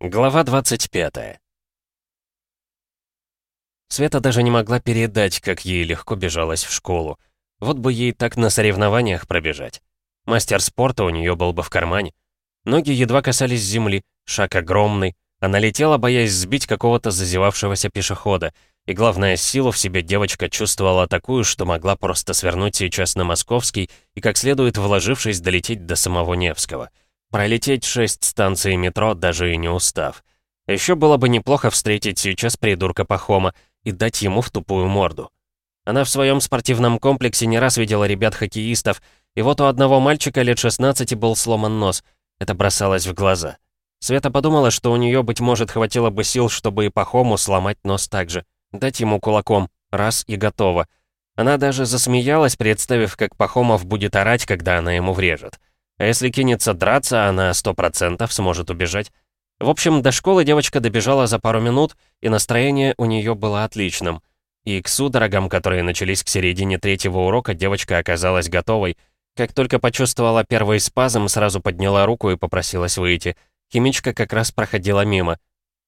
Глава 25 Света даже не могла передать, как ей легко бежалась в школу. Вот бы ей так на соревнованиях пробежать. Мастер спорта у нее был бы в кармане. Ноги едва касались земли, шаг огромный. Она летела, боясь сбить какого-то зазевавшегося пешехода. И главное, силу в себе девочка чувствовала такую, что могла просто свернуть сейчас на Московский и как следует вложившись долететь до самого Невского. Пролететь шесть станций метро, даже и не устав. Еще было бы неплохо встретить сейчас придурка Пахома и дать ему в тупую морду. Она в своем спортивном комплексе не раз видела ребят-хоккеистов, и вот у одного мальчика лет 16 был сломан нос. Это бросалось в глаза. Света подумала, что у нее, быть может, хватило бы сил, чтобы и Пахому сломать нос так же. Дать ему кулаком. Раз и готово. Она даже засмеялась, представив, как Пахомов будет орать, когда она ему врежет. А если кинется драться, она сто процентов сможет убежать. В общем, до школы девочка добежала за пару минут, и настроение у нее было отличным. И к судорогам, которые начались к середине третьего урока, девочка оказалась готовой. Как только почувствовала первый спазм, сразу подняла руку и попросилась выйти. Химичка как раз проходила мимо.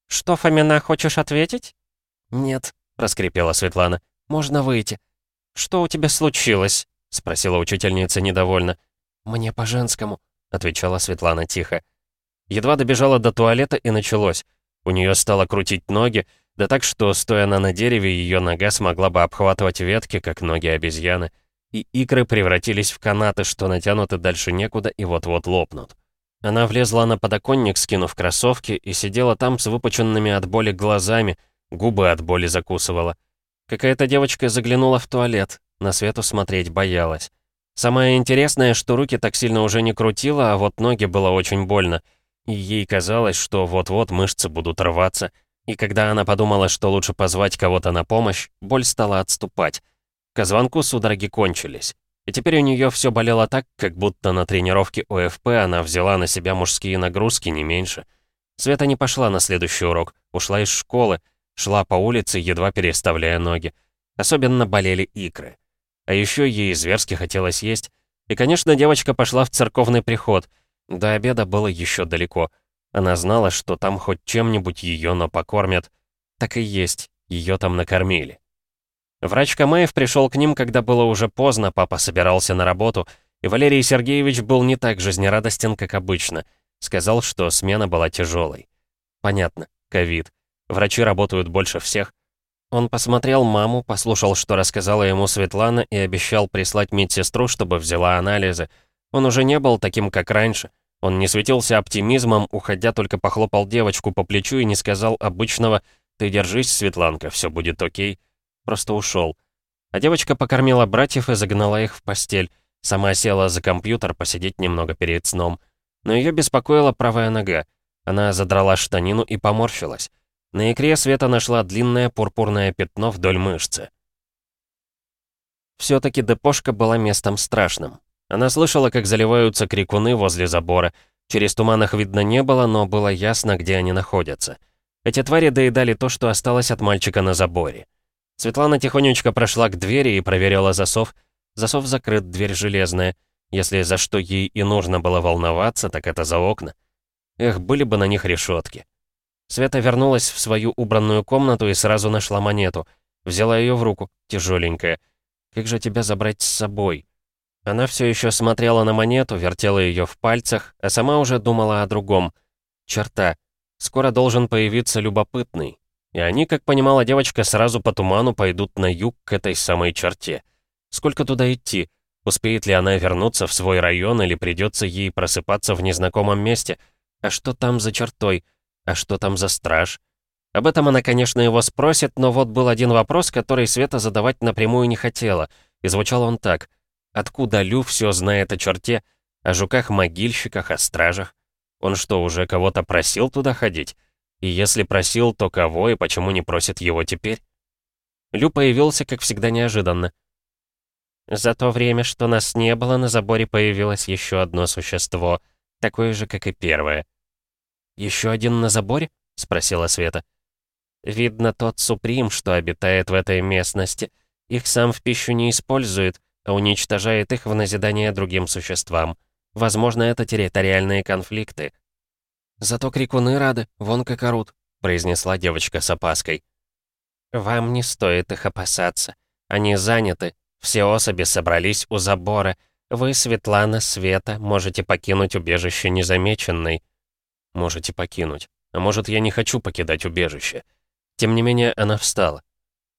«Что, Фомина, хочешь ответить?» «Нет», — раскрепела Светлана. «Можно выйти». «Что у тебя случилось?» — спросила учительница недовольно. «Мне по-женскому», — отвечала Светлана тихо. Едва добежала до туалета и началось. У нее стало крутить ноги, да так, что, стоя она на дереве, ее нога смогла бы обхватывать ветки, как ноги обезьяны. И икры превратились в канаты, что натянуты дальше некуда и вот-вот лопнут. Она влезла на подоконник, скинув кроссовки, и сидела там с выпученными от боли глазами, губы от боли закусывала. Какая-то девочка заглянула в туалет, на свету смотреть боялась. Самое интересное, что руки так сильно уже не крутило, а вот ноги было очень больно. И ей казалось, что вот-вот мышцы будут рваться. И когда она подумала, что лучше позвать кого-то на помощь, боль стала отступать. К звонку судороги кончились. И теперь у нее все болело так, как будто на тренировке ОФП она взяла на себя мужские нагрузки, не меньше. Света не пошла на следующий урок, ушла из школы, шла по улице, едва переставляя ноги. Особенно болели икры. А еще ей зверски хотелось есть. И, конечно, девочка пошла в церковный приход. До обеда было еще далеко. Она знала, что там хоть чем-нибудь ее, но покормят. Так и есть, ее там накормили. Врач Камаев пришел к ним, когда было уже поздно, папа собирался на работу, и Валерий Сергеевич был не так жизнерадостен, как обычно. Сказал, что смена была тяжелой. Понятно, ковид. Врачи работают больше всех, он посмотрел маму, послушал, что рассказала ему Светлана и обещал прислать медсестру, чтобы взяла анализы. Он уже не был таким, как раньше. Он не светился оптимизмом, уходя только похлопал девочку по плечу и не сказал обычного «Ты держись, Светланка, все будет окей». Просто ушел. А девочка покормила братьев и загнала их в постель. Сама села за компьютер посидеть немного перед сном. Но ее беспокоила правая нога. Она задрала штанину и поморщилась. На икре Света нашла длинное пурпурное пятно вдоль мышцы. Все-таки депошка была местом страшным. Она слышала, как заливаются крикуны возле забора. Через туман их видно не было, но было ясно, где они находятся. Эти твари доедали то, что осталось от мальчика на заборе. Светлана тихонечко прошла к двери и проверила засов. Засов закрыт, дверь железная. Если за что ей и нужно было волноваться, так это за окна. Эх, были бы на них решетки. Света вернулась в свою убранную комнату и сразу нашла монету. Взяла ее в руку, тяжеленькая. «Как же тебя забрать с собой?» Она все еще смотрела на монету, вертела ее в пальцах, а сама уже думала о другом. Черта. Скоро должен появиться любопытный. И они, как понимала девочка, сразу по туману пойдут на юг к этой самой черте. Сколько туда идти? Успеет ли она вернуться в свой район или придется ей просыпаться в незнакомом месте? А что там за чертой? А что там за страж? Об этом она, конечно, его спросит, но вот был один вопрос, который Света задавать напрямую не хотела. И звучал он так. Откуда Лю все знает о черте, о жуках-могильщиках, о стражах? Он что, уже кого-то просил туда ходить? И если просил, то кого и почему не просит его теперь? Лю появился, как всегда, неожиданно. За то время, что нас не было, на заборе появилось еще одно существо, такое же, как и первое. «Еще один на заборе?» — спросила Света. «Видно тот Суприм, что обитает в этой местности. Их сам в пищу не использует, а уничтожает их в назидание другим существам. Возможно, это территориальные конфликты». «Зато крикуны рады, вон как орут», — произнесла девочка с опаской. «Вам не стоит их опасаться. Они заняты. Все особи собрались у забора. Вы, Светлана, Света, можете покинуть убежище незамеченной». «Можете покинуть. А может, я не хочу покидать убежище». Тем не менее, она встала.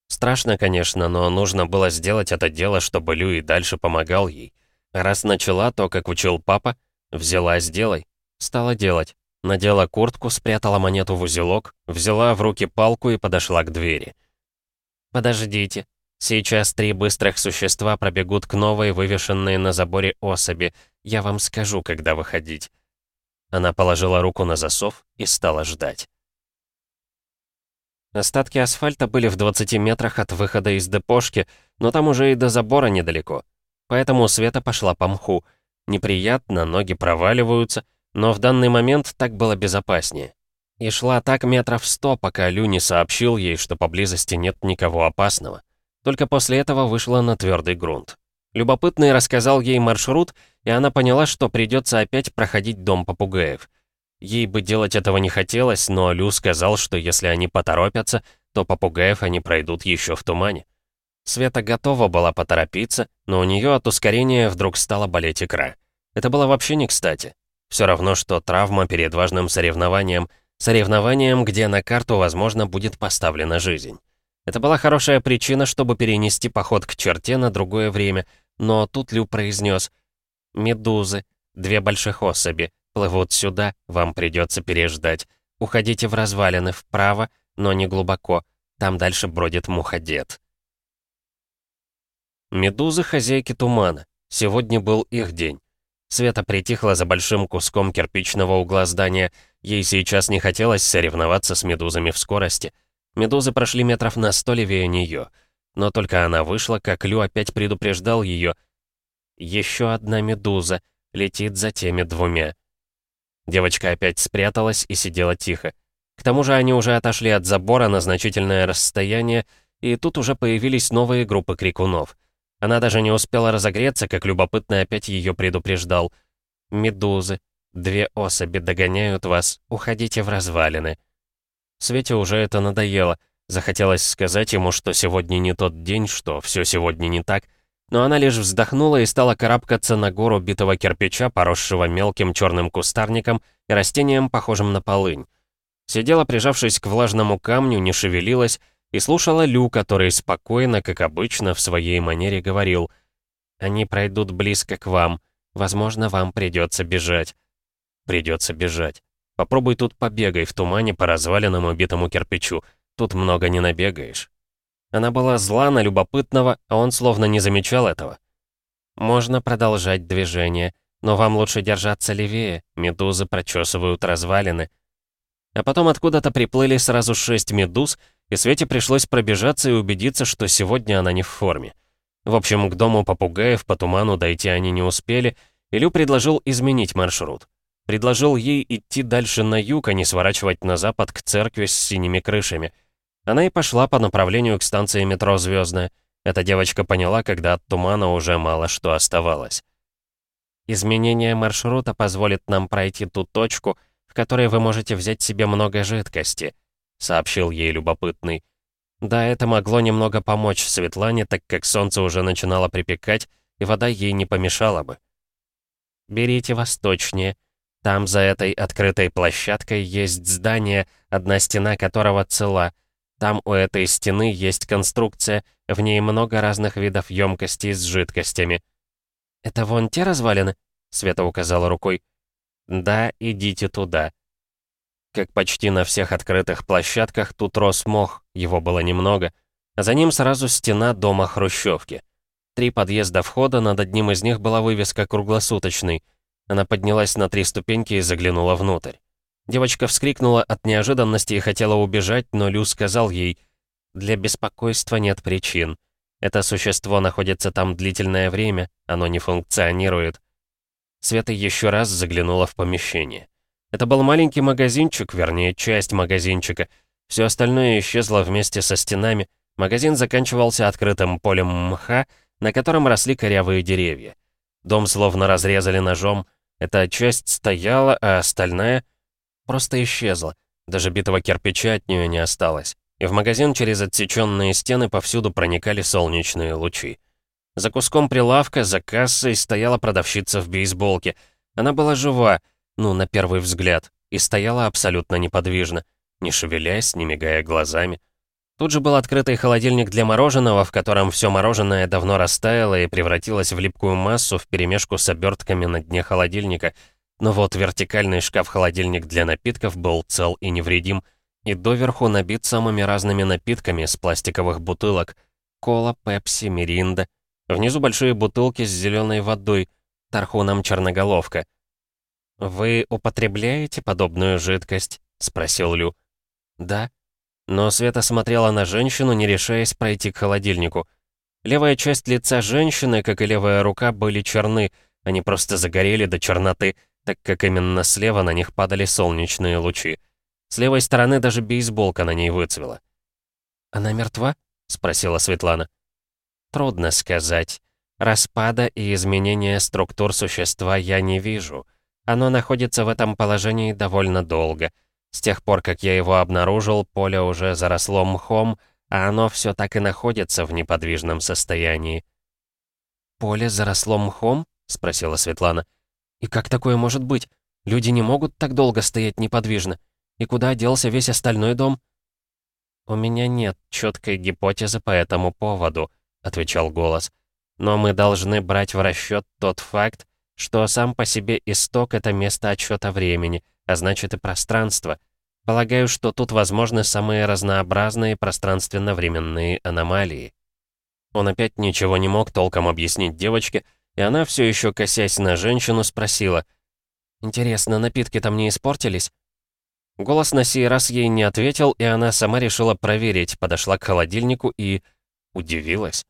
Страшно, конечно, но нужно было сделать это дело, чтобы Лю и дальше помогал ей. Раз начала то, как учил папа, взяла «сделай». Стала делать. Надела куртку, спрятала монету в узелок, взяла в руки палку и подошла к двери. «Подождите. Сейчас три быстрых существа пробегут к новой, вывешенной на заборе особи. Я вам скажу, когда выходить». Она положила руку на засов и стала ждать. Остатки асфальта были в 20 метрах от выхода из депошки, но там уже и до забора недалеко. Поэтому Света пошла по мху. Неприятно, ноги проваливаются, но в данный момент так было безопаснее. И шла так метров сто, пока Лю не сообщил ей, что поблизости нет никого опасного. Только после этого вышла на твердый грунт. Любопытный рассказал ей маршрут, и она поняла, что придется опять проходить дом попугаев — Ей бы делать этого не хотелось, но Лю сказал, что если они поторопятся, то попугаев они пройдут еще в тумане. Света готова была поторопиться, но у нее от ускорения вдруг стала болеть икра. Это было вообще не кстати. Все равно, что травма перед важным соревнованием, соревнованием, где на карту, возможно, будет поставлена жизнь. Это была хорошая причина, чтобы перенести поход к черте на другое время, но тут Лю произнес «Медузы, две больших особи, Плывут сюда, вам придется переждать. Уходите в развалины вправо, но не глубоко. Там дальше бродит муходед. Медузы — хозяйки тумана. Сегодня был их день. Света притихла за большим куском кирпичного угла здания. Ей сейчас не хотелось соревноваться с медузами в скорости. Медузы прошли метров на сто левее нее. Но только она вышла, как Лю опять предупреждал ее. «Еще одна медуза летит за теми двумя». Девочка опять спряталась и сидела тихо. К тому же они уже отошли от забора на значительное расстояние, и тут уже появились новые группы крикунов. Она даже не успела разогреться, как любопытно опять ее предупреждал. «Медузы. Две особи догоняют вас. Уходите в развалины». Свете уже это надоело. Захотелось сказать ему, что сегодня не тот день, что все сегодня не так — но она лишь вздохнула и стала карабкаться на гору битого кирпича, поросшего мелким черным кустарником и растением, похожим на полынь. Сидела, прижавшись к влажному камню, не шевелилась и слушала Лю, который спокойно, как обычно, в своей манере говорил «Они пройдут близко к вам. Возможно, вам придется бежать». «Придется бежать. Попробуй тут побегай в тумане по развалинам и битому кирпичу. Тут много не набегаешь». Она была зла на любопытного, а он словно не замечал этого. «Можно продолжать движение, но вам лучше держаться левее, медузы прочесывают развалины». А потом откуда-то приплыли сразу шесть медуз, и Свете пришлось пробежаться и убедиться, что сегодня она не в форме. В общем, к дому попугаев по туману дойти они не успели, и Лю предложил изменить маршрут. Предложил ей идти дальше на юг, а не сворачивать на запад к церкви с синими крышами. Она и пошла по направлению к станции метро «Звездная». Эта девочка поняла, когда от тумана уже мало что оставалось. Изменение маршрута позволит нам пройти ту точку, в которой вы можете взять себе много жидкости», — сообщил ей любопытный. Да, это могло немного помочь Светлане, так как солнце уже начинало припекать, и вода ей не помешала бы. «Берите восточнее. Там за этой открытой площадкой есть здание, одна стена которого цела. Там у этой стены есть конструкция, в ней много разных видов емкостей с жидкостями. «Это вон те развалины?» — Света указала рукой. «Да, идите туда». Как почти на всех открытых площадках, тут рос мох, его было немного, а за ним сразу стена дома хрущевки. Три подъезда входа, над одним из них была вывеска «Круглосуточный». Она поднялась на три ступеньки и заглянула внутрь. Девочка вскрикнула от неожиданности и хотела убежать, но Лю сказал ей, «Для беспокойства нет причин. Это существо находится там длительное время, оно не функционирует». Света еще раз заглянула в помещение. Это был маленький магазинчик, вернее, часть магазинчика. Все остальное исчезло вместе со стенами. Магазин заканчивался открытым полем мха, на котором росли корявые деревья. Дом словно разрезали ножом. Эта часть стояла, а остальная просто исчезла. Даже битого кирпича от нее не осталось. И в магазин через отсеченные стены повсюду проникали солнечные лучи. За куском прилавка, за кассой стояла продавщица в бейсболке. Она была жива, ну, на первый взгляд, и стояла абсолютно неподвижно, не шевелясь, не мигая глазами. Тут же был открытый холодильник для мороженого, в котором все мороженое давно растаяло и превратилось в липкую массу вперемешку с обертками на дне холодильника. Но вот вертикальный шкаф-холодильник для напитков был цел и невредим, и доверху набит самыми разными напитками с пластиковых бутылок. Кола, пепси, миринда. Внизу большие бутылки с зеленой водой, тархуном черноголовка. «Вы употребляете подобную жидкость?» — спросил Лю. «Да», но Света смотрела на женщину, не решаясь пройти к холодильнику. Левая часть лица женщины, как и левая рука, были черны, они просто загорели до черноты, так как именно слева на них падали солнечные лучи. С левой стороны даже бейсболка на ней выцвела. «Она мертва?» — спросила Светлана. «Трудно сказать. Распада и изменения структур существа я не вижу. Оно находится в этом положении довольно долго. С тех пор, как я его обнаружил, поле уже заросло мхом, а оно все так и находится в неподвижном состоянии. «Поле заросло мхом?» — спросила Светлана. «И как такое может быть? Люди не могут так долго стоять неподвижно. И куда делся весь остальной дом?» «У меня нет четкой гипотезы по этому поводу», — отвечал голос. «Но мы должны брать в расчет тот факт, что сам по себе исток — это место отсчета времени, а значит и пространство. Полагаю, что тут возможны самые разнообразные пространственно-временные аномалии. Он опять ничего не мог толком объяснить девочке, и она, все еще косясь на женщину, спросила. «Интересно, напитки там не испортились?» Голос на сей раз ей не ответил, и она сама решила проверить, подошла к холодильнику и... удивилась.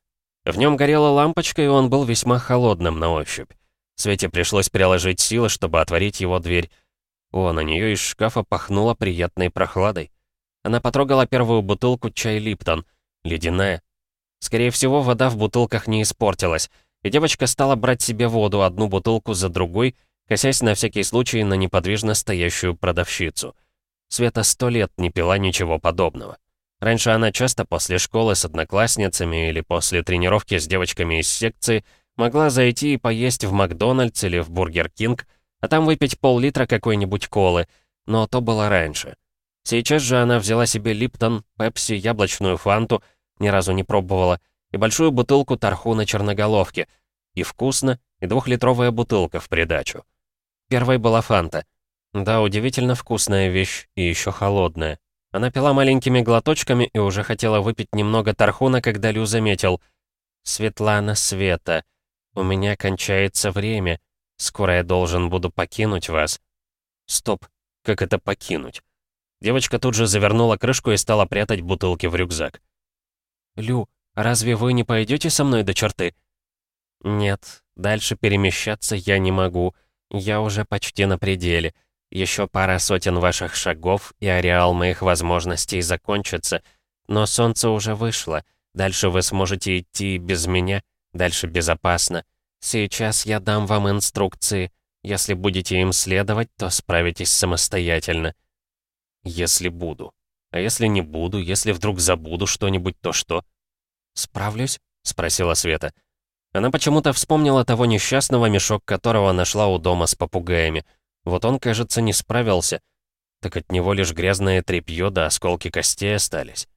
В нем горела лампочка, и он был весьма холодным на ощупь. Свете пришлось приложить силы, чтобы отворить его дверь. О, на нее из шкафа пахнуло приятной прохладой. Она потрогала первую бутылку чай Липтон, ледяная. Скорее всего, вода в бутылках не испортилась, и девочка стала брать себе воду одну бутылку за другой, косясь на всякий случай на неподвижно стоящую продавщицу. Света сто лет не пила ничего подобного. Раньше она часто после школы с одноклассницами или после тренировки с девочками из секции могла зайти и поесть в Макдональдс или в Бургер Кинг, а там выпить пол-литра какой-нибудь колы, но то было раньше. Сейчас же она взяла себе Липтон, Пепси, яблочную фанту, ни разу не пробовала, и большую бутылку тархуна черноголовки. И вкусно, и двухлитровая бутылка в придачу. Первой была фанта. Да, удивительно вкусная вещь, и еще холодная. Она пила маленькими глоточками и уже хотела выпить немного тархуна, когда Лю заметил. «Светлана Света, у меня кончается время. Скоро я должен буду покинуть вас». «Стоп, как это покинуть?» Девочка тут же завернула крышку и стала прятать бутылки в рюкзак. «Лю, разве вы не пойдете со мной до черты?» «Нет, дальше перемещаться я не могу. Я уже почти на пределе. Еще пара сотен ваших шагов, и ареал моих возможностей закончится. Но солнце уже вышло. Дальше вы сможете идти без меня. Дальше безопасно. Сейчас я дам вам инструкции. Если будете им следовать, то справитесь самостоятельно. Если буду. А если не буду, если вдруг забуду что-нибудь, то что? Справлюсь? Спросила Света. Она почему-то вспомнила того несчастного, мешок которого нашла у дома с попугаями. Вот он, кажется, не справился. Так от него лишь грязное тряпье да осколки костей остались.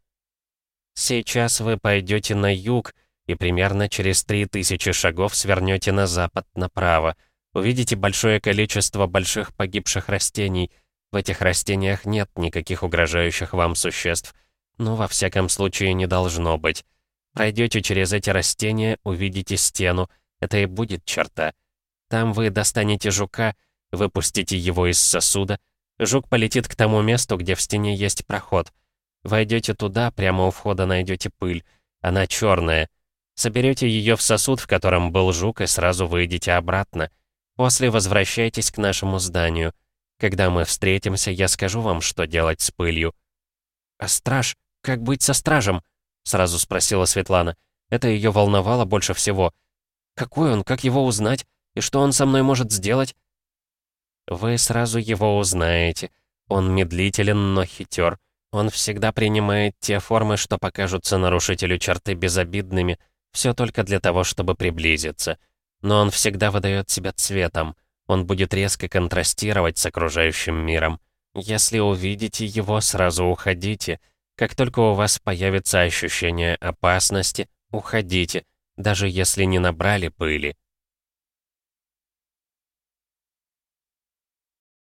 «Сейчас вы пойдете на юг, и примерно через 3000 шагов свернете на запад направо. Увидите большое количество больших погибших растений. В этих растениях нет никаких угрожающих вам существ. Ну, во всяком случае, не должно быть. Пройдете через эти растения, увидите стену. Это и будет черта. Там вы достанете жука, выпустите его из сосуда. Жук полетит к тому месту, где в стене есть проход. Войдете туда, прямо у входа найдете пыль. Она черная. Соберете ее в сосуд, в котором был жук, и сразу выйдете обратно. После возвращайтесь к нашему зданию. Когда мы встретимся, я скажу вам, что делать с пылью». «А страж? Как быть со стражем?» — сразу спросила Светлана. Это ее волновало больше всего. «Какой он? Как его узнать? И что он со мной может сделать?» «Вы сразу его узнаете. Он медлителен, но хитер. Он всегда принимает те формы, что покажутся нарушителю черты безобидными, все только для того, чтобы приблизиться. Но он всегда выдает себя цветом. Он будет резко контрастировать с окружающим миром. Если увидите его, сразу уходите. Как только у вас появится ощущение опасности, уходите, даже если не набрали пыли.